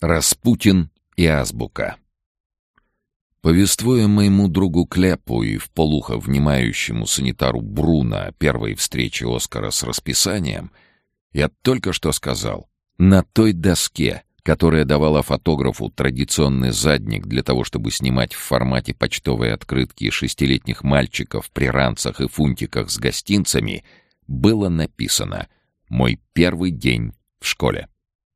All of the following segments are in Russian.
Распутин и азбука. Повествуя моему другу Кляпу и вполуха внимающему санитару Бруно о первой встрече Оскара с расписанием, я только что сказал, на той доске, которая давала фотографу традиционный задник для того, чтобы снимать в формате почтовой открытки шестилетних мальчиков при ранцах и фунтиках с гостинцами, было написано «Мой первый день в школе».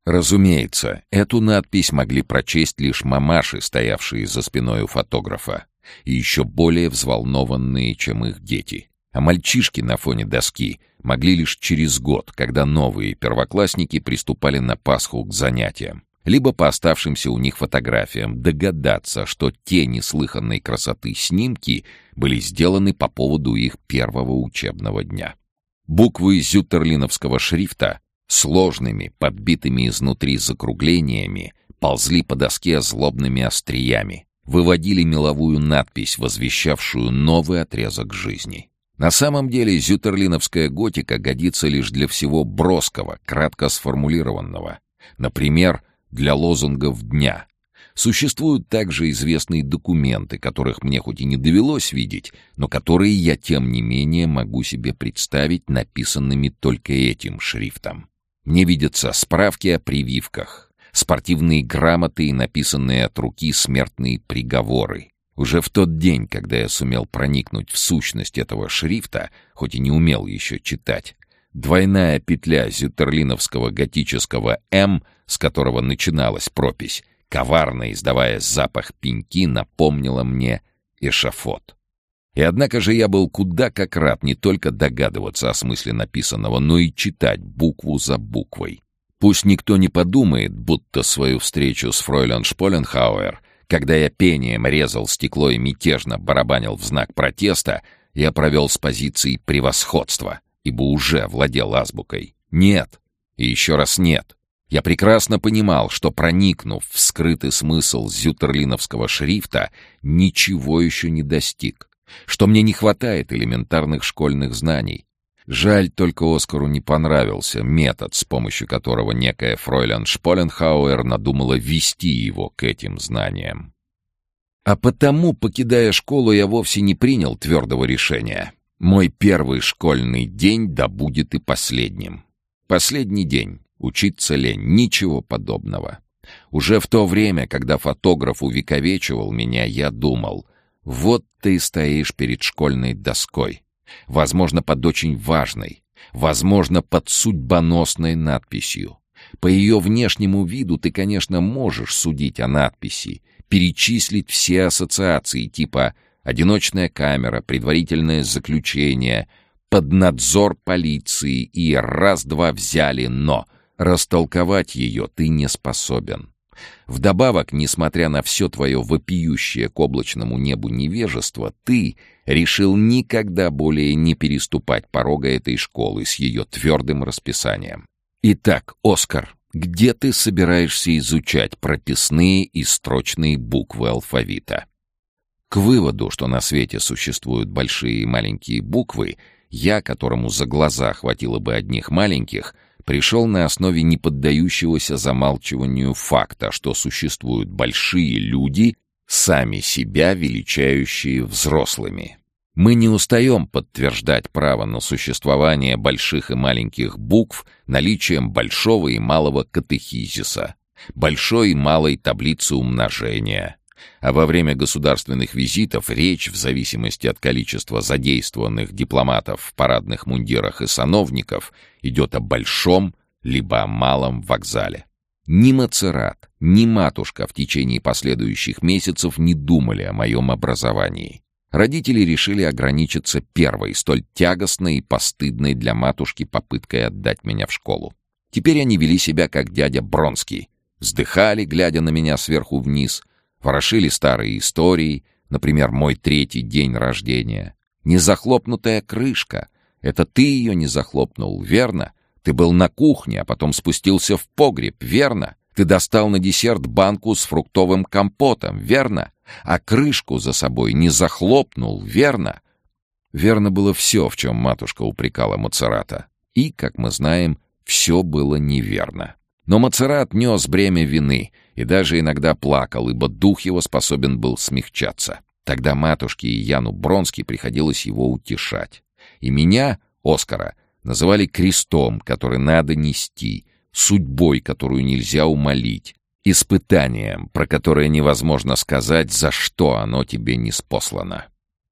Разумеется, эту надпись могли прочесть лишь мамаши, стоявшие за спиной у фотографа, и еще более взволнованные, чем их дети. А мальчишки на фоне доски могли лишь через год, когда новые первоклассники приступали на Пасху к занятиям, либо по оставшимся у них фотографиям догадаться, что те неслыханной красоты снимки были сделаны по поводу их первого учебного дня. Буквы зютерлиновского шрифта сложными, подбитыми изнутри закруглениями, ползли по доске злобными остриями, выводили меловую надпись, возвещавшую новый отрезок жизни. На самом деле зютерлиновская готика годится лишь для всего броского, кратко сформулированного. Например, для лозунгов дня. Существуют также известные документы, которых мне хоть и не довелось видеть, но которые я, тем не менее, могу себе представить написанными только этим шрифтом. Мне видятся справки о прививках, спортивные грамоты и написанные от руки смертные приговоры. Уже в тот день, когда я сумел проникнуть в сущность этого шрифта, хоть и не умел еще читать, двойная петля зютерлиновского готического «М», с которого начиналась пропись, коварно издавая запах пеньки, напомнила мне эшафот. И однако же я был куда как рад не только догадываться о смысле написанного, но и читать букву за буквой. Пусть никто не подумает, будто свою встречу с фройлен Шполенхауэр, когда я пением резал стекло и мятежно барабанил в знак протеста, я провел с позиции превосходства, ибо уже владел азбукой. Нет. И еще раз нет. Я прекрасно понимал, что, проникнув в скрытый смысл зютерлиновского шрифта, ничего еще не достиг что мне не хватает элементарных школьных знаний. Жаль, только Оскару не понравился метод, с помощью которого некая фройлен Шполенхауэр надумала вести его к этим знаниям. А потому, покидая школу, я вовсе не принял твердого решения. Мой первый школьный день да будет и последним. Последний день. Учиться лень. Ничего подобного. Уже в то время, когда фотограф увековечивал меня, я думал, вот ты стоишь перед школьной доской. Возможно, под очень важной, возможно, под судьбоносной надписью. По ее внешнему виду ты, конечно, можешь судить о надписи, перечислить все ассоциации типа «одиночная камера», «предварительное заключение», «под надзор полиции» и «раз-два взяли, но» растолковать ее ты не способен. Вдобавок, несмотря на все твое вопиющее к облачному небу невежество, ты решил никогда более не переступать порога этой школы с ее твердым расписанием. Итак, Оскар, где ты собираешься изучать прописные и строчные буквы алфавита? К выводу, что на свете существуют большие и маленькие буквы, я, которому за глаза хватило бы одних маленьких, пришел на основе неподдающегося замалчиванию факта, что существуют большие люди, сами себя величающие взрослыми. Мы не устаем подтверждать право на существование больших и маленьких букв наличием большого и малого катехизиса, большой и малой таблицы умножения, а во время государственных визитов речь, в зависимости от количества задействованных дипломатов в парадных мундирах и сановников, идет о большом либо о малом вокзале. Ни Мацерат, ни матушка в течение последующих месяцев не думали о моем образовании. Родители решили ограничиться первой, столь тягостной и постыдной для матушки попыткой отдать меня в школу. Теперь они вели себя как дядя Бронский. Вздыхали, глядя на меня сверху вниз — Ворошили старые истории, например, мой третий день рождения. Незахлопнутая крышка. Это ты ее не захлопнул, верно? Ты был на кухне, а потом спустился в погреб, верно? Ты достал на десерт банку с фруктовым компотом, верно? А крышку за собой не захлопнул, верно? Верно было все, в чем матушка упрекала Мацерата. И, как мы знаем, все было неверно. Но Мацерат нес бремя вины и даже иногда плакал, ибо дух его способен был смягчаться. Тогда матушке и Яну Бронски приходилось его утешать. И меня, Оскара, называли крестом, который надо нести, судьбой, которую нельзя умолить, испытанием, про которое невозможно сказать, за что оно тебе не спослано.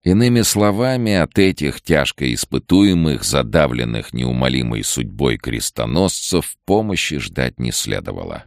Иными словами, от этих тяжко испытуемых, задавленных неумолимой судьбой крестоносцев помощи ждать не следовало.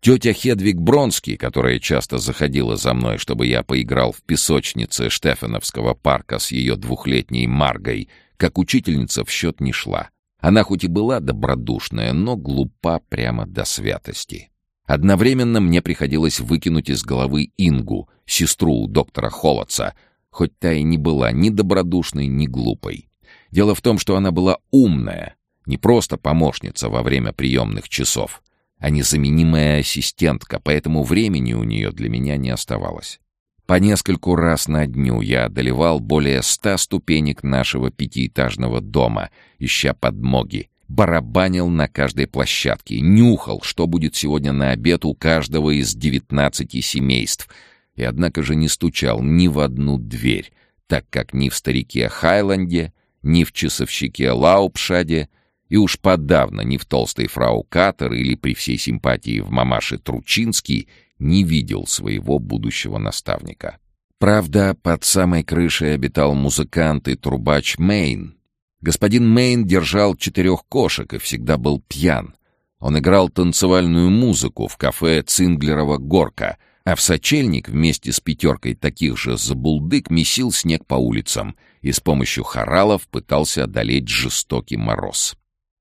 Тетя Хедвиг Бронский, которая часто заходила за мной, чтобы я поиграл в песочнице Штефановского парка с ее двухлетней Маргой, как учительница в счет не шла. Она хоть и была добродушная, но глупа прямо до святости. Одновременно мне приходилось выкинуть из головы Ингу, сестру доктора Холодца, хоть та и не была ни добродушной, ни глупой. Дело в том, что она была умная, не просто помощница во время приемных часов, а незаменимая ассистентка, поэтому времени у нее для меня не оставалось. По нескольку раз на дню я одолевал более ста ступенек нашего пятиэтажного дома, ища подмоги, барабанил на каждой площадке, нюхал, что будет сегодня на обед у каждого из девятнадцати семейств — и однако же не стучал ни в одну дверь, так как ни в старике Хайланде, ни в часовщике Лаупшаде, и уж подавно ни в толстой фрау Катер или при всей симпатии в мамаше Тручинский не видел своего будущего наставника. Правда, под самой крышей обитал музыкант и трубач Мейн. Господин Мейн держал четырех кошек и всегда был пьян. Он играл танцевальную музыку в кафе Цинглерова горка — а в сочельник вместе с пятеркой таких же забулдык месил снег по улицам и с помощью хоралов пытался одолеть жестокий мороз.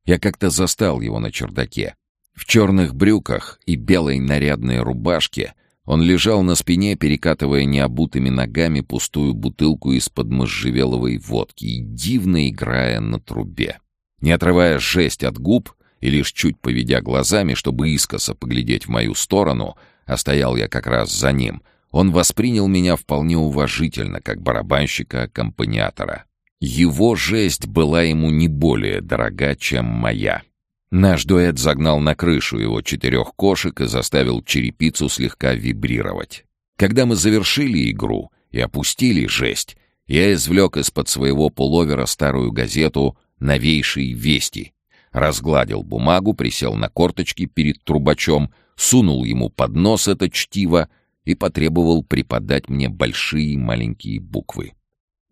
Я как-то застал его на чердаке. В черных брюках и белой нарядной рубашке он лежал на спине, перекатывая необутыми ногами пустую бутылку из-под можжевеловой водки и дивно играя на трубе. Не отрывая жесть от губ и лишь чуть поведя глазами, чтобы искоса поглядеть в мою сторону — а стоял я как раз за ним, он воспринял меня вполне уважительно, как барабанщика-аккомпаниатора. Его жесть была ему не более дорога, чем моя. Наш дуэт загнал на крышу его четырех кошек и заставил черепицу слегка вибрировать. Когда мы завершили игру и опустили жесть, я извлек из-под своего пуловера старую газету «Новейшие вести», разгладил бумагу, присел на корточки перед трубачом — сунул ему под нос это чтиво и потребовал преподать мне большие и маленькие буквы.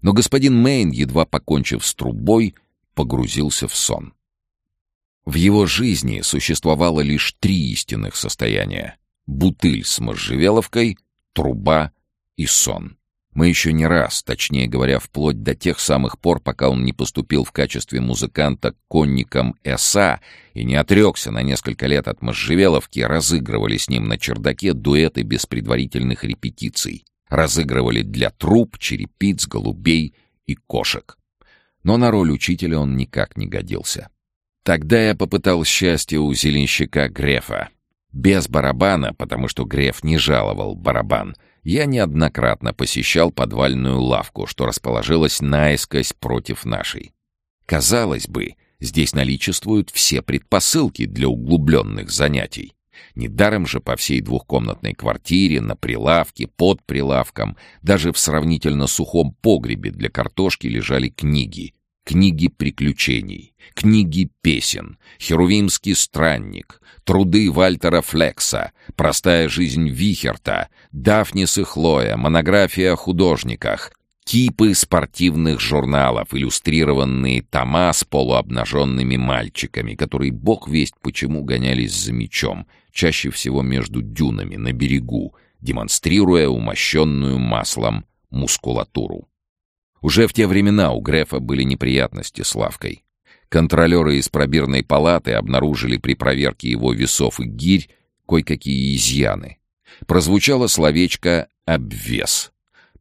Но господин Мейн, едва покончив с трубой, погрузился в сон. В его жизни существовало лишь три истинных состояния — бутыль с можжевеловкой, труба и сон. Мы еще не раз, точнее говоря, вплоть до тех самых пор, пока он не поступил в качестве музыканта конником СА и не отрекся на несколько лет от Можжевеловки, разыгрывали с ним на чердаке дуэты без предварительных репетиций. Разыгрывали для труб, черепиц, голубей и кошек. Но на роль учителя он никак не годился. Тогда я попытал счастье у зеленщика Грефа. Без барабана, потому что Греф не жаловал барабан — я неоднократно посещал подвальную лавку, что расположилась наискось против нашей. Казалось бы, здесь наличествуют все предпосылки для углубленных занятий. Недаром же по всей двухкомнатной квартире, на прилавке, под прилавком, даже в сравнительно сухом погребе для картошки лежали книги. Книги приключений, книги песен, «Херувимский странник», труды Вальтера Флекса, «Простая жизнь Вихерта», «Дафнис и Хлоя», монография о художниках, кипы спортивных журналов, иллюстрированные тома с полуобнаженными мальчиками, которые бог весть почему гонялись за мечом, чаще всего между дюнами на берегу, демонстрируя умощенную маслом мускулатуру. Уже в те времена у Грефа были неприятности с лавкой. Контролеры из пробирной палаты обнаружили при проверке его весов и гирь кое-какие изъяны. Прозвучало словечко «обвес».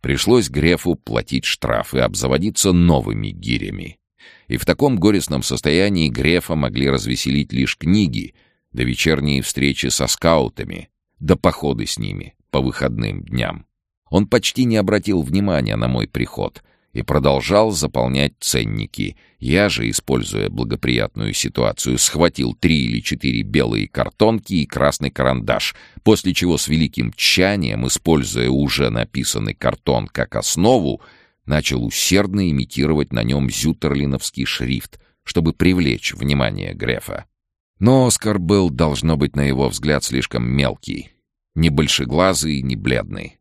Пришлось Грефу платить штраф и обзаводиться новыми гирями. И в таком горестном состоянии Грефа могли развеселить лишь книги, да вечерние встречи со скаутами, да походы с ними по выходным дням. Он почти не обратил внимания на мой приход — и продолжал заполнять ценники. Я же, используя благоприятную ситуацию, схватил три или четыре белые картонки и красный карандаш, после чего с великим тщанием, используя уже написанный картон как основу, начал усердно имитировать на нем зютерлиновский шрифт, чтобы привлечь внимание Грефа. Но Оскар был, должно быть, на его взгляд, слишком мелкий. Ни большеглазый, ни бледный.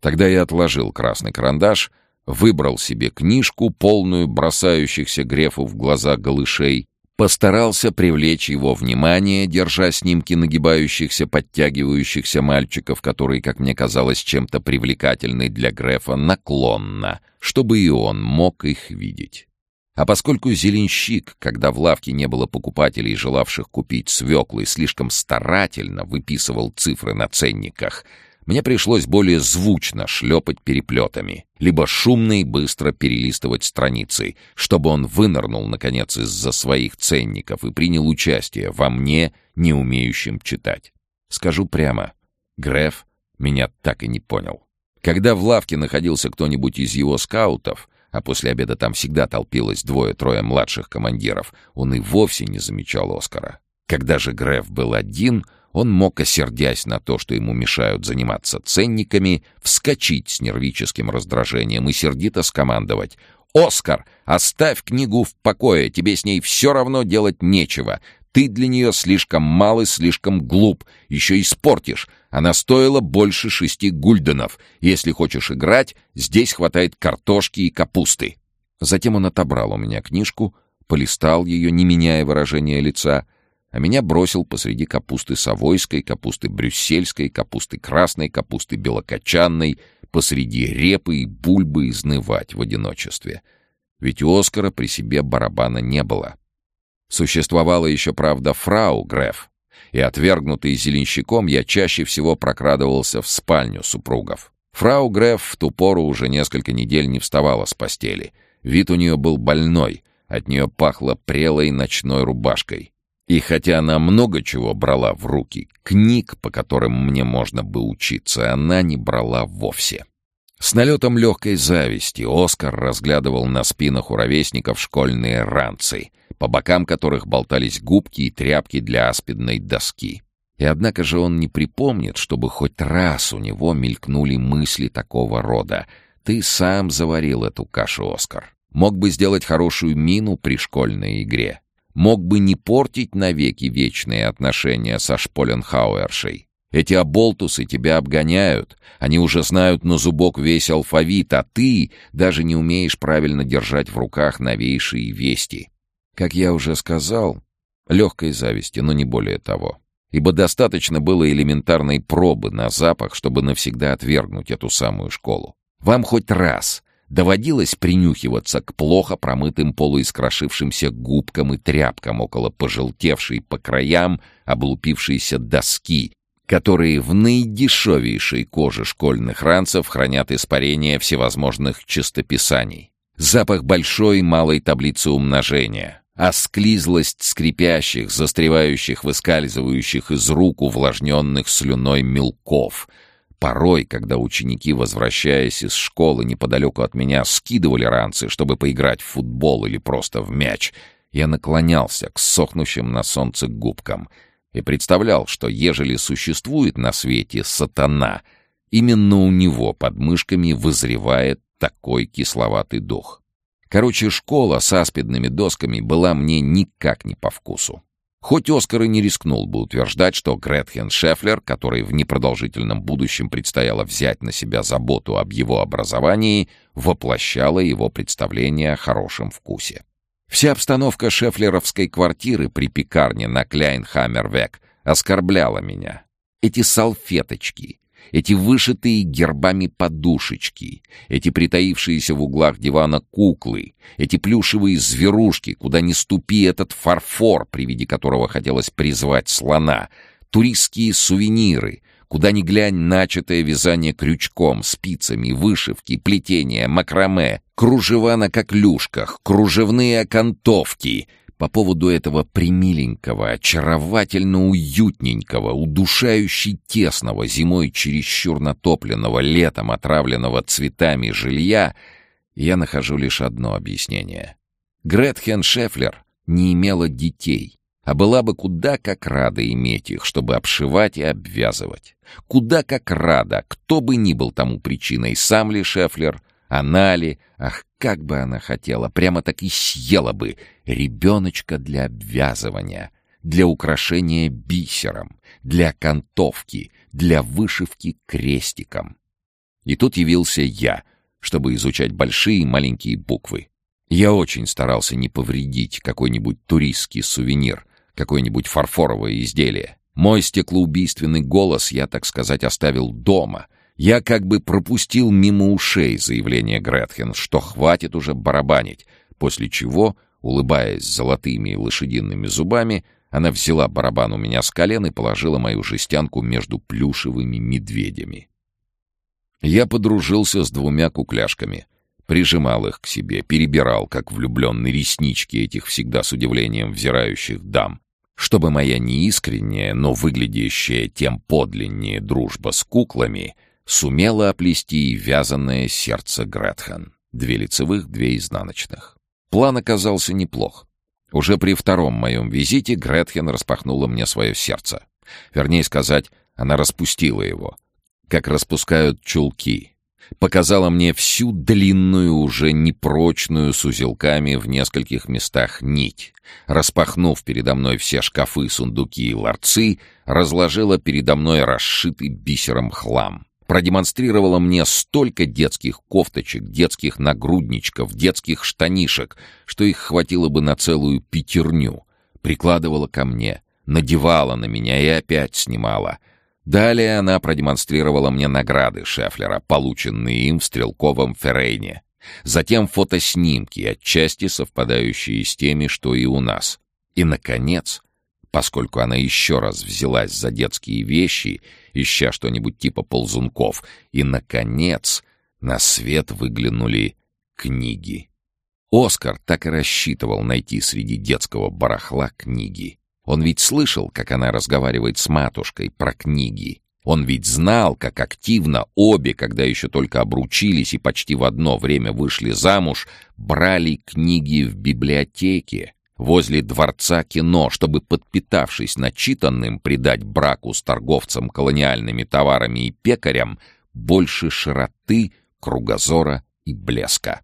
Тогда я отложил красный карандаш, выбрал себе книжку, полную бросающихся Грефу в глаза голышей, постарался привлечь его внимание, держа снимки нагибающихся, подтягивающихся мальчиков, которые, как мне казалось, чем-то привлекательны для Грефа, наклонно, чтобы и он мог их видеть. А поскольку зеленщик, когда в лавке не было покупателей, желавших купить свеклы, слишком старательно выписывал цифры на ценниках, мне пришлось более звучно шлепать переплетами, либо шумно и быстро перелистывать страницы, чтобы он вынырнул, наконец, из-за своих ценников и принял участие во мне, не умеющем читать. Скажу прямо, Греф меня так и не понял. Когда в лавке находился кто-нибудь из его скаутов, а после обеда там всегда толпилось двое-трое младших командиров, он и вовсе не замечал Оскара. Когда же Греф был один, он мог, осердясь на то, что ему мешают заниматься ценниками, вскочить с нервическим раздражением и сердито скомандовать «Оскар, оставь книгу в покое, тебе с ней все равно делать нечего. Ты для нее слишком мал и слишком глуп, еще испортишь. Она стоила больше шести гульденов. Если хочешь играть, здесь хватает картошки и капусты». Затем он отобрал у меня книжку, полистал ее, не меняя выражения лица, а меня бросил посреди капусты совойской, капусты брюссельской, капусты красной, капусты белокочанной, посреди репы и бульбы изнывать в одиночестве. Ведь у Оскара при себе барабана не было. Существовала еще, правда, фрау Греф, и, отвергнутый зеленщиком, я чаще всего прокрадывался в спальню супругов. Фрау Греф в ту пору уже несколько недель не вставала с постели. Вид у нее был больной, от нее пахло прелой ночной рубашкой. И хотя она много чего брала в руки, книг, по которым мне можно бы учиться, она не брала вовсе. С налетом легкой зависти Оскар разглядывал на спинах у ровесников школьные ранцы — по бокам которых болтались губки и тряпки для аспидной доски. И однако же он не припомнит, чтобы хоть раз у него мелькнули мысли такого рода. «Ты сам заварил эту кашу, Оскар. Мог бы сделать хорошую мину при школьной игре. Мог бы не портить навеки вечные отношения со Шполенхауэршей. Эти оболтусы тебя обгоняют. Они уже знают на зубок весь алфавит, а ты даже не умеешь правильно держать в руках новейшие вести. Как я уже сказал, легкой зависти, но не более того. Ибо достаточно было элементарной пробы на запах, чтобы навсегда отвергнуть эту самую школу. Вам хоть раз доводилось принюхиваться к плохо промытым полуискрошившимся губкам и тряпкам около пожелтевшей по краям облупившейся доски, которые в наидешевейшей коже школьных ранцев хранят испарение всевозможных чистописаний. Запах большой и малой таблицы умножения, а склизлость скрипящих, застревающих, выскальзывающих из рук увлажненных слюной мелков. Порой, когда ученики, возвращаясь из школы неподалеку от меня, скидывали ранцы, чтобы поиграть в футбол или просто в мяч, я наклонялся к сохнущим на солнце губкам и представлял, что ежели существует на свете сатана, именно у него под мышками вызревает такой кисловатый дух. Короче, школа с аспидными досками была мне никак не по вкусу. Хоть Оскар и не рискнул бы утверждать, что Гретхен Шефлер, которой в непродолжительном будущем предстояло взять на себя заботу об его образовании, воплощала его представление о хорошем вкусе. Вся обстановка шефлеровской квартиры при пекарне на Кляйнхаммервек оскорбляла меня. Эти салфеточки, эти вышитые гербами подушечки, эти притаившиеся в углах дивана куклы, эти плюшевые зверушки, куда ни ступи этот фарфор, при виде которого хотелось призвать слона, туристские сувениры, куда ни глянь начатое вязание крючком, спицами, вышивки, плетение, макраме, кружева на коклюшках, кружевные окантовки — по поводу этого примиленького, очаровательно уютненького, удушающе тесного, зимой чересчур натопленного, летом отравленного цветами жилья, Я нахожу лишь одно объяснение. Гретхен Шефлер не имела детей, а была бы куда как рада иметь их, чтобы обшивать и обвязывать. Куда как рада, кто бы ни был тому причиной, сам ли Шефлер, она ли, ах, как бы она хотела, прямо так и съела бы ребеночка для обвязывания, для украшения бисером, для окантовки, для вышивки крестиком. И тут явился я, чтобы изучать большие и маленькие буквы. Я очень старался не повредить какой-нибудь туристский сувенир, какое-нибудь фарфоровое изделие. Мой стеклоубийственный голос я, так сказать, оставил дома. Я как бы пропустил мимо ушей заявление Гретхен, что хватит уже барабанить, после чего, улыбаясь золотыми лошадиными зубами, она взяла барабан у меня с колен и положила мою жестянку между плюшевыми медведями. Я подружился с двумя кукляшками. Прижимал их к себе, перебирал, как влюбленные реснички этих всегда с удивлением взирающих дам. Чтобы моя неискренняя, но выглядящая тем подлиннее дружба с куклами сумела оплести и вязанное сердце Гретхен. Две лицевых, две изнаночных. План оказался неплох. Уже при втором моем визите Гретхен распахнула мне свое сердце. Вернее сказать, она распустила его, как распускают чулки. Показала мне всю длинную, уже непрочную, с узелками в нескольких местах нить. Распахнув передо мной все шкафы, сундуки и ларцы, разложила передо мной расшитый бисером хлам. Продемонстрировала мне столько детских кофточек, детских нагрудничков, детских штанишек, что их хватило бы на целую пятерню. Прикладывала ко мне, надевала на меня и опять снимала — Далее она продемонстрировала мне награды Шефлера, полученные им в стрелковом Феррейне. Затем фотоснимки, отчасти совпадающие с теми, что и у нас. И, наконец, поскольку она еще раз взялась за детские вещи, ища что-нибудь типа ползунков, и, наконец, на свет выглянули книги. Оскар так и рассчитывал найти среди детского барахла книги. Он ведь слышал, как она разговаривает с матушкой про книги. Он ведь знал, как активно обе, когда еще только обручились и почти в одно время вышли замуж, брали книги в библиотеке возле дворца кино, чтобы, подпитавшись начитанным, придать браку с торговцем колониальными товарами и пекарям больше широты, кругозора и блеска.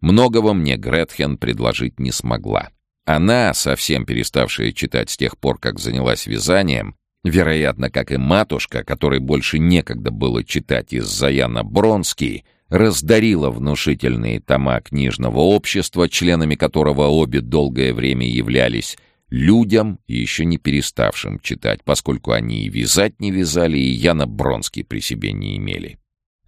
Многого мне Гретхен предложить не смогла. Она, совсем переставшая читать с тех пор, как занялась вязанием, вероятно, как и матушка, которой больше некогда было читать из-за Яна Бронский, раздарила внушительные тома книжного общества, членами которого обе долгое время являлись, людям, еще не переставшим читать, поскольку они и вязать не вязали, и Яна Бронский при себе не имели.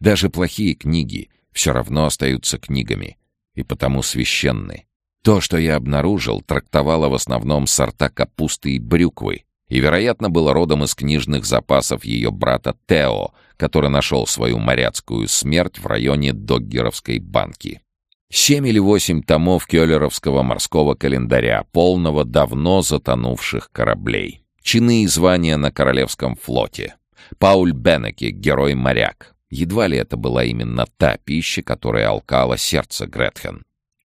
Даже плохие книги все равно остаются книгами, и потому священны. То, что я обнаружил, трактовало в основном сорта капусты и брюквы, и, вероятно, было родом из книжных запасов ее брата Тео, который нашел свою моряцкую смерть в районе Доггеровской банки. Семь или восемь томов Кёллеровского морского календаря, полного давно затонувших кораблей. Чины и звания на Королевском флоте. Пауль Беннеке, герой-моряк. Едва ли это была именно та пища, которая алкала сердце Гретхен.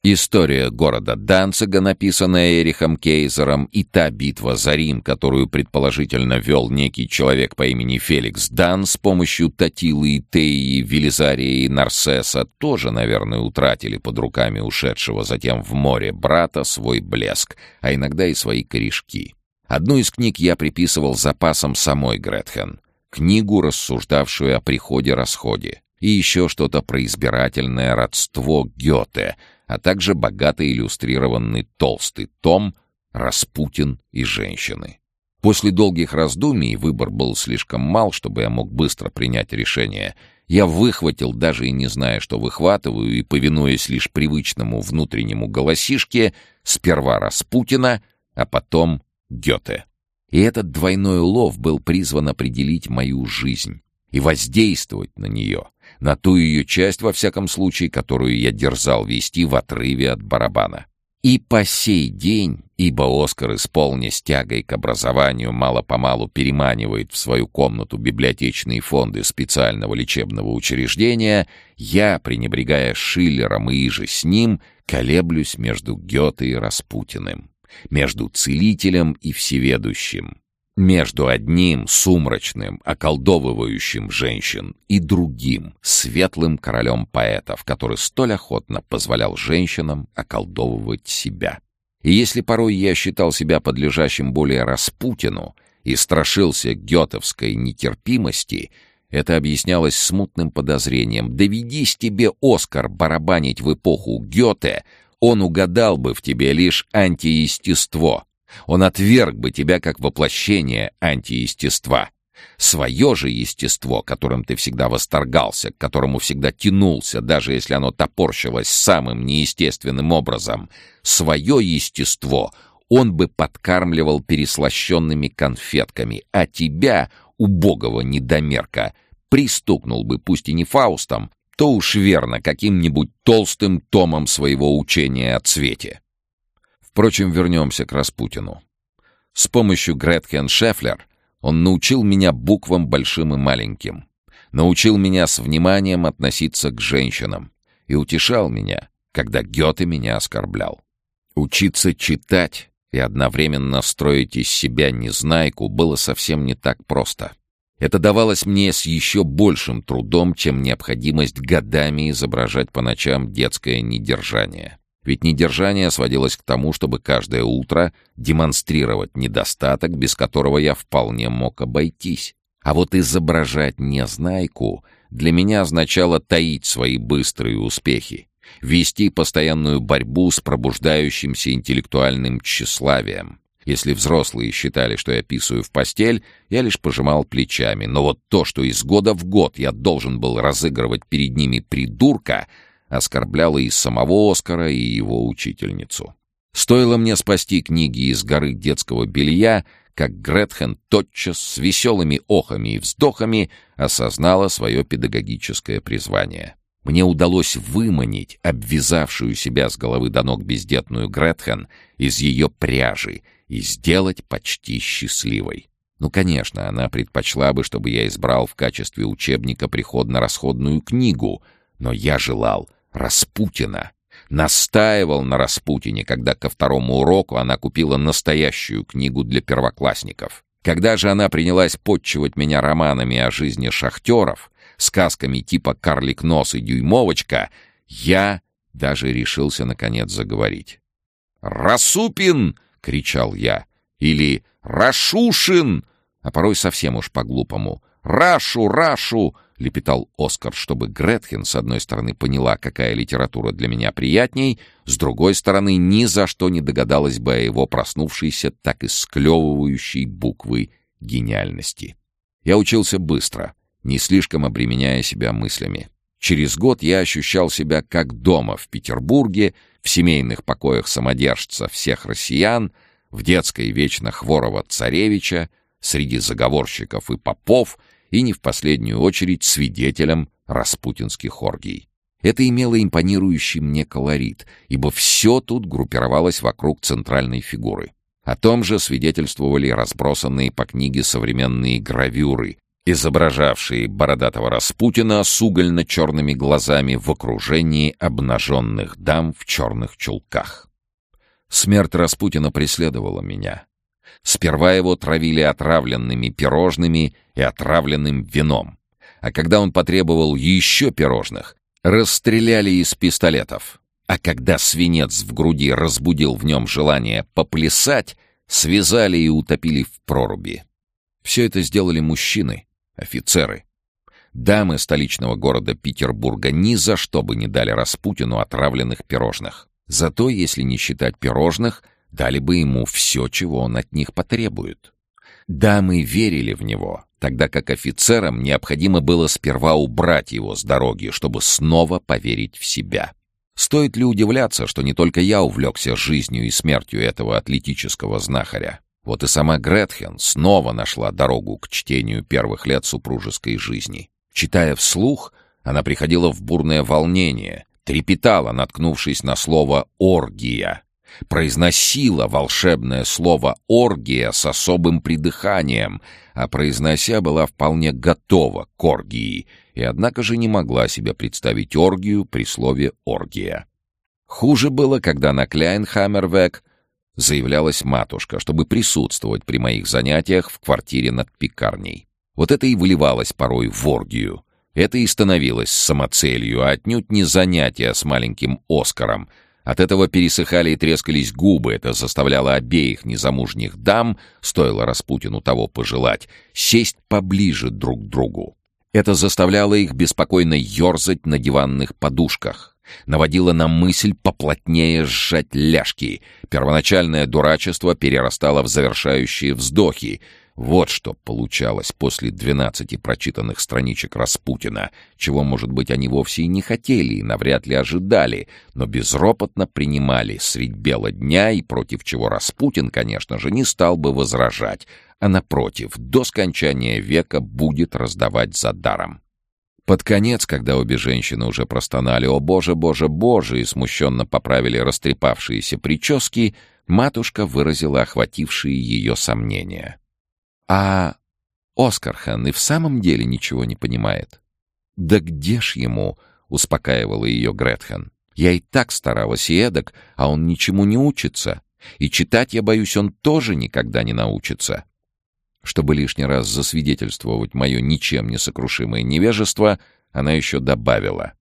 История города Данцига, написанная Эрихом Кейзером, и та битва за Рим, которую предположительно вел некий человек по имени Феликс Дан с помощью Татилы и Теи, Велизария и Нарсеса, тоже, наверное, утратили под руками ушедшего затем в море брата свой блеск, а иногда и свои корешки. Одну из книг я приписывал запасам самой Гретхен. Книгу, рассуждавшую о приходе-расходе. И еще что-то про избирательное родство Гёте — а также богато иллюстрированный толстый том «Распутин и женщины». После долгих раздумий, выбор был слишком мал, чтобы я мог быстро принять решение, я выхватил, даже и не зная, что выхватываю, и повинуясь лишь привычному внутреннему голосишке, сперва Распутина, а потом Гёте. И этот двойной улов был призван определить мою жизнь и воздействовать на нее, на ту ее часть, во всяком случае, которую я дерзал вести в отрыве от барабана. И по сей день, ибо Оскар, исполнясь тягой к образованию, мало-помалу переманивает в свою комнату библиотечные фонды специального лечебного учреждения, я, пренебрегая Шиллером и иже с ним, колеблюсь между Гёте и Распутиным, между целителем и всеведущим, между одним сумрачным, околдовывающим женщин и другим светлым королем поэтов, который столь охотно позволял женщинам околдовывать себя. И если порой я считал себя подлежащим более Распутину и страшился гетовской нетерпимости, это объяснялось смутным подозрением. «Доведись тебе, Оскар, барабанить в эпоху Гёте, он угадал бы в тебе лишь антиестество, он отверг бы тебя как воплощение антиестества. Свое же естество, которым ты всегда восторгался, к которому всегда тянулся, даже если оно топорщилось самым неестественным образом, свое естество он бы подкармливал переслащенными конфетками, а тебя, убогого недомерка, пристукнул бы, пусть и не Фаустом, то уж верно каким-нибудь толстым томом своего учения о цвете. Впрочем, вернемся к Распутину. С помощью Гретхен Шефлер он научил меня буквам большим и маленьким. Научил меня с вниманием относиться к женщинам. И утешал меня, когда Гёте меня оскорблял. Учиться читать и одновременно строить из себя незнайку было совсем не так просто. Это давалось мне с еще большим трудом, чем необходимость годами изображать по ночам детское недержание. Ведь недержание сводилось к тому, чтобы каждое утро демонстрировать недостаток, без которого я вполне мог обойтись. А вот изображать незнайку для меня означало таить свои быстрые успехи, вести постоянную борьбу с пробуждающимся интеллектуальным тщеславием. Если взрослые считали, что я писаю в постель, я лишь пожимал плечами. Но вот то, что из года в год я должен был разыгрывать перед ними придурка — оскорбляла и самого Оскара, и его учительницу. Стоило мне спасти книги из горы детского белья, как Гретхен тотчас с веселыми охами и вздохами осознала свое педагогическое призвание. Мне удалось выманить обвязавшую себя с головы до ног бездетную Гретхен из ее пряжи и сделать почти счастливой. Ну, конечно, она предпочла бы, чтобы я избрал в качестве учебника приходно-расходную книгу, но я желал, Распутина. Настаивал на Распутине, когда ко второму уроку она купила настоящую книгу для первоклассников. Когда же она принялась подчивать меня романами о жизни шахтеров, сказками типа «Карлик нос» и «Дюймовочка», я даже решился наконец заговорить. «Расупин!» — кричал я. Или «Рашушин!» А порой совсем уж по-глупому. «Рашу! Рашу!» — лепетал Оскар, чтобы Гретхен, с одной стороны, поняла, какая литература для меня приятней, с другой стороны, ни за что не догадалась бы о его проснувшейся, так и склевывающей буквы гениальности. Я учился быстро, не слишком обременяя себя мыслями. Через год я ощущал себя как дома в Петербурге, в семейных покоях самодержца всех россиян, в детской вечно хворого царевича, среди заговорщиков и попов — и не в последнюю очередь свидетелем распутинских оргий. Это имело импонирующий мне колорит, ибо все тут группировалось вокруг центральной фигуры. О том же свидетельствовали разбросанные по книге современные гравюры, изображавшие бородатого Распутина с угольно-черными глазами в окружении обнаженных дам в черных чулках. Смерть Распутина преследовала меня. Сперва его травили отравленными пирожными и отравленным вином. А когда он потребовал еще пирожных, расстреляли из пистолетов. А когда свинец в груди разбудил в нем желание поплясать, связали и утопили в проруби. Все это сделали мужчины, офицеры. Дамы столичного города Петербурга ни за что бы не дали Распутину отравленных пирожных. Зато, если не считать пирожных, дали бы ему все, чего он от них потребует. Дамы верили в него, тогда как офицерам необходимо было сперва убрать его с дороги, чтобы снова поверить в себя. Стоит ли удивляться, что не только я увлекся жизнью и смертью этого атлетического знахаря? Вот и сама Гретхен снова нашла дорогу к чтению первых лет супружеской жизни. Читая вслух, она приходила в бурное волнение, трепетала, наткнувшись на слово «оргия», произносила волшебное слово «оргия» с особым придыханием, а произнося была вполне готова к оргии, и однако же не могла себе представить оргию при слове «оргия». Хуже было, когда на Кляйнхаммервек заявлялась матушка, чтобы присутствовать при моих занятиях в квартире над пекарней. Вот это и выливалось порой в оргию. Это и становилось самоцелью, а отнюдь не занятие с маленьким Оскаром — от этого пересыхали и трескались губы, это заставляло обеих незамужних дам, стоило Распутину того пожелать, сесть поближе друг к другу. Это заставляло их беспокойно ерзать на диванных подушках. Наводило на мысль поплотнее сжать ляжки. Первоначальное дурачество перерастало в завершающие вздохи — вот что получалось после двенадцати прочитанных страничек Распутина, чего, может быть, они вовсе и не хотели и навряд ли ожидали, но безропотно принимали средь бела дня и против чего Распутин, конечно же, не стал бы возражать, а, напротив, до скончания века будет раздавать за даром. Под конец, когда обе женщины уже простонали «О, Боже, Боже, Боже!» и смущенно поправили растрепавшиеся прически, матушка выразила охватившие ее сомнения — а Оскархан и в самом деле ничего не понимает. «Да где ж ему?» — успокаивала ее Гретхен. «Я и так старалась и эдак, а он ничему не учится. И читать, я боюсь, он тоже никогда не научится». Чтобы лишний раз засвидетельствовать мое ничем не сокрушимое невежество, она еще добавила.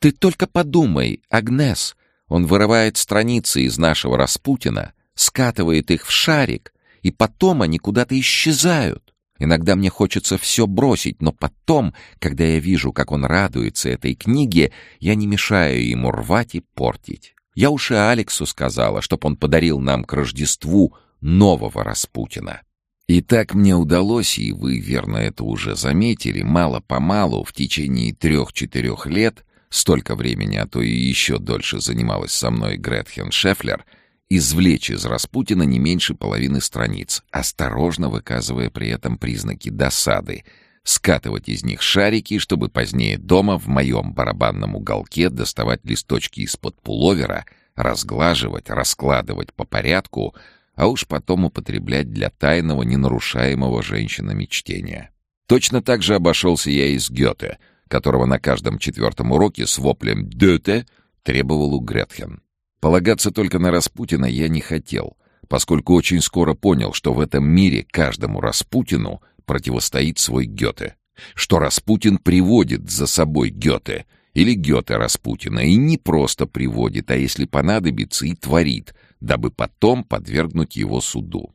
«Ты только подумай, Агнес, он вырывает страницы из нашего Распутина, скатывает их в шарик, и потом они куда-то исчезают. Иногда мне хочется все бросить, но потом, когда я вижу, как он радуется этой книге, я не мешаю ему рвать и портить. Я уж и Алексу сказала, чтоб он подарил нам к Рождеству нового Распутина. И так мне удалось, и вы, верно, это уже заметили, мало-помалу, в течение трех-четырех лет, столько времени, а то и еще дольше занималась со мной Гретхен Шефлер — извлечь из Распутина не меньше половины страниц, осторожно выказывая при этом признаки досады, скатывать из них шарики, чтобы позднее дома в моем барабанном уголке доставать листочки из-под пуловера, разглаживать, раскладывать по порядку, а уж потом употреблять для тайного, ненарушаемого женщинами чтения. Точно так же обошелся я и с Гёте, которого на каждом четвертом уроке с воплем «Дёте» требовал у Гретхен. Полагаться только на Распутина я не хотел, поскольку очень скоро понял, что в этом мире каждому Распутину противостоит свой Гёте. Что Распутин приводит за собой Гёте, или Гёте Распутина, и не просто приводит, а если понадобится, и творит, дабы потом подвергнуть его суду.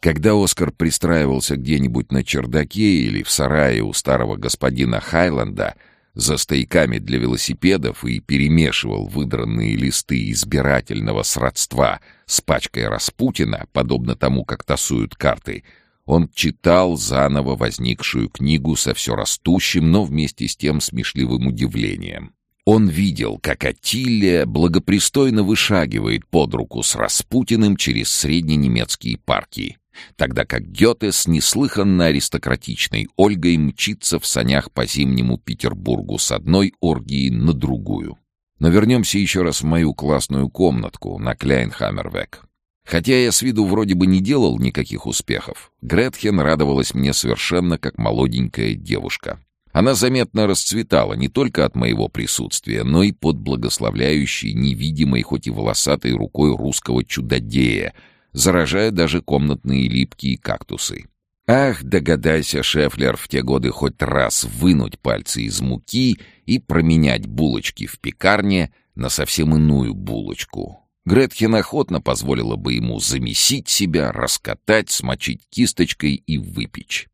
Когда Оскар пристраивался где-нибудь на чердаке или в сарае у старого господина Хайленда — за стояками для велосипедов и перемешивал выдранные листы избирательного сродства с пачкой Распутина, подобно тому, как тасуют карты, он читал заново возникшую книгу со все растущим, но вместе с тем смешливым удивлением. Он видел, как Атилия благопристойно вышагивает под руку с Распутиным через средненемецкие парки тогда как Гёте с неслыханно аристократичной Ольгой мчится в санях по зимнему Петербургу с одной оргией на другую. Но вернемся еще раз в мою классную комнатку на Кляйнхаммервек. Хотя я с виду вроде бы не делал никаких успехов, Гретхен радовалась мне совершенно как молоденькая девушка. Она заметно расцветала не только от моего присутствия, но и под благословляющей, невидимой, хоть и волосатой рукой русского чудодея — заражая даже комнатные липкие кактусы. Ах, догадайся, Шефлер, в те годы хоть раз вынуть пальцы из муки и променять булочки в пекарне на совсем иную булочку. Гретхен охотно позволила бы ему замесить себя, раскатать, смочить кисточкой и выпечь.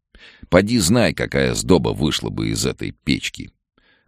Поди знай, какая сдоба вышла бы из этой печки.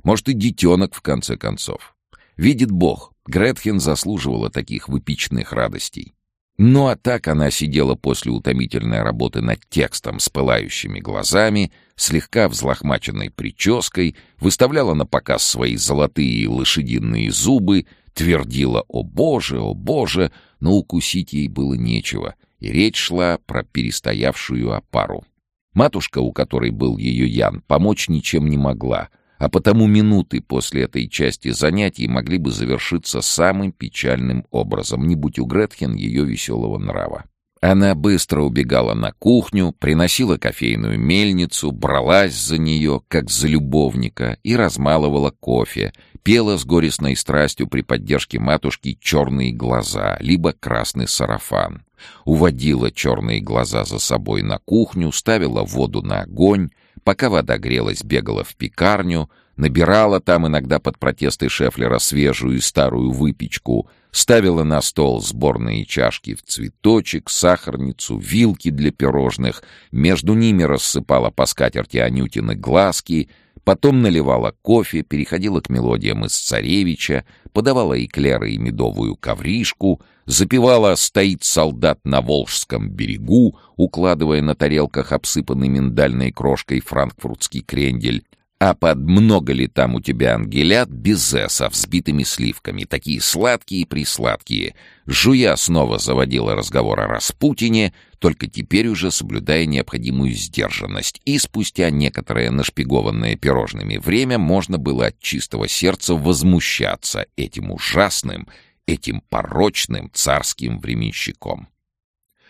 Может, и детенок, в конце концов. Видит Бог, Гретхен заслуживала таких выпечных радостей. Ну а так она сидела после утомительной работы над текстом с пылающими глазами, слегка взлохмаченной прической, выставляла на показ свои золотые лошадиные зубы, твердила «О боже, о боже!», но укусить ей было нечего, и речь шла про перестоявшую опару. Матушка, у которой был ее Ян, помочь ничем не могла, а потому минуты после этой части занятий могли бы завершиться самым печальным образом, не будь у Гретхен ее веселого нрава. Она быстро убегала на кухню, приносила кофейную мельницу, бралась за нее, как за любовника, и размалывала кофе, пела с горестной страстью при поддержке матушки черные глаза, либо красный сарафан. Уводила черные глаза за собой на кухню, ставила воду на огонь, пока вода грелась, бегала в пекарню, набирала там иногда под протесты Шефлера свежую и старую выпечку, ставила на стол сборные чашки в цветочек, сахарницу, вилки для пирожных, между ними рассыпала по скатерти Анютины глазки, потом наливала кофе, переходила к мелодиям из «Царевича», подавала эклеры и медовую ковришку, запевала «Стоит солдат на Волжском берегу», укладывая на тарелках обсыпанный миндальной крошкой франкфуртский крендель, а под много ли там у тебя ангелят безе со взбитыми сливками, такие сладкие-присладкие. Жуя снова заводила разговор о Распутине, только теперь уже соблюдая необходимую сдержанность, и спустя некоторое нашпигованное пирожными время можно было от чистого сердца возмущаться этим ужасным, этим порочным царским временщиком.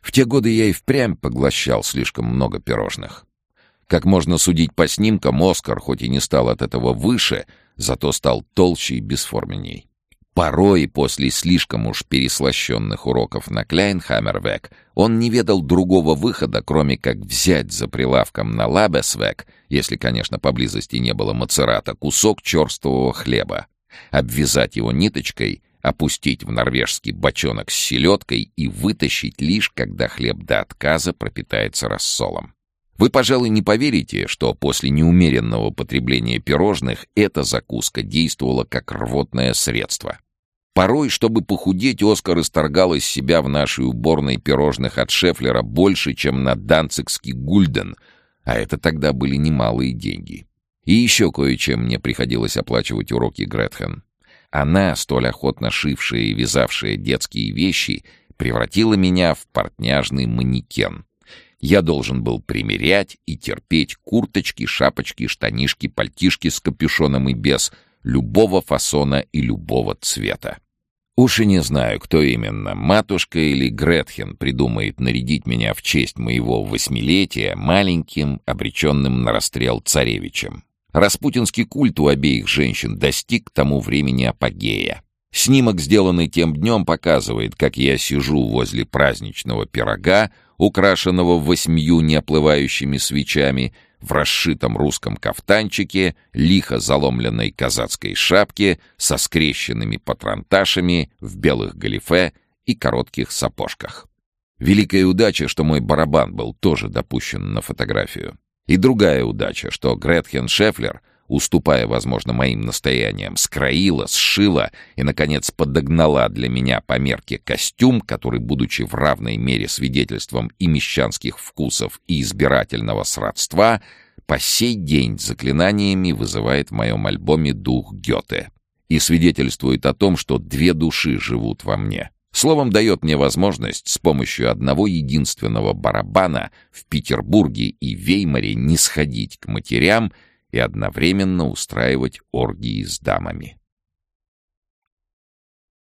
В те годы я и впрямь поглощал слишком много пирожных. Как можно судить по снимкам, Оскар, хоть и не стал от этого выше, зато стал толще и бесформенней. Порой, после слишком уж переслащенных уроков на Кляйнхаммервек, он не ведал другого выхода, кроме как взять за прилавком на Лабесвек, если, конечно, поблизости не было мацерата, кусок черствого хлеба, обвязать его ниточкой, опустить в норвежский бочонок с селедкой и вытащить лишь, когда хлеб до отказа пропитается рассолом. Вы, пожалуй, не поверите, что после неумеренного потребления пирожных эта закуска действовала как рвотное средство. Порой, чтобы похудеть, Оскар исторгал из себя в нашей уборной пирожных от Шефлера больше, чем на данцикский гульден, а это тогда были немалые деньги. И еще кое-чем мне приходилось оплачивать уроки Гретхен. Она, столь охотно шившая и вязавшая детские вещи, превратила меня в портняжный манекен — я должен был примерять и терпеть курточки, шапочки, штанишки, пальтишки с капюшоном и без, любого фасона и любого цвета. Уж и не знаю, кто именно, матушка или Гретхен придумает нарядить меня в честь моего восьмилетия маленьким, обреченным на расстрел царевичем. Распутинский культ у обеих женщин достиг тому времени апогея. Снимок, сделанный тем днем, показывает, как я сижу возле праздничного пирога, украшенного восьмью неоплывающими свечами, в расшитом русском кафтанчике, лихо заломленной казацкой шапке, со скрещенными патронташами, в белых галифе и коротких сапожках. Великая удача, что мой барабан был тоже допущен на фотографию. И другая удача, что Гретхен Шефлер уступая, возможно, моим настояниям, скроила, сшила и, наконец, подогнала для меня по мерке костюм, который, будучи в равной мере свидетельством и мещанских вкусов, и избирательного сродства, по сей день заклинаниями вызывает в моем альбоме дух Гёте и свидетельствует о том, что две души живут во мне. Словом, дает мне возможность с помощью одного единственного барабана в Петербурге и Веймаре не сходить к матерям и одновременно устраивать оргии с дамами.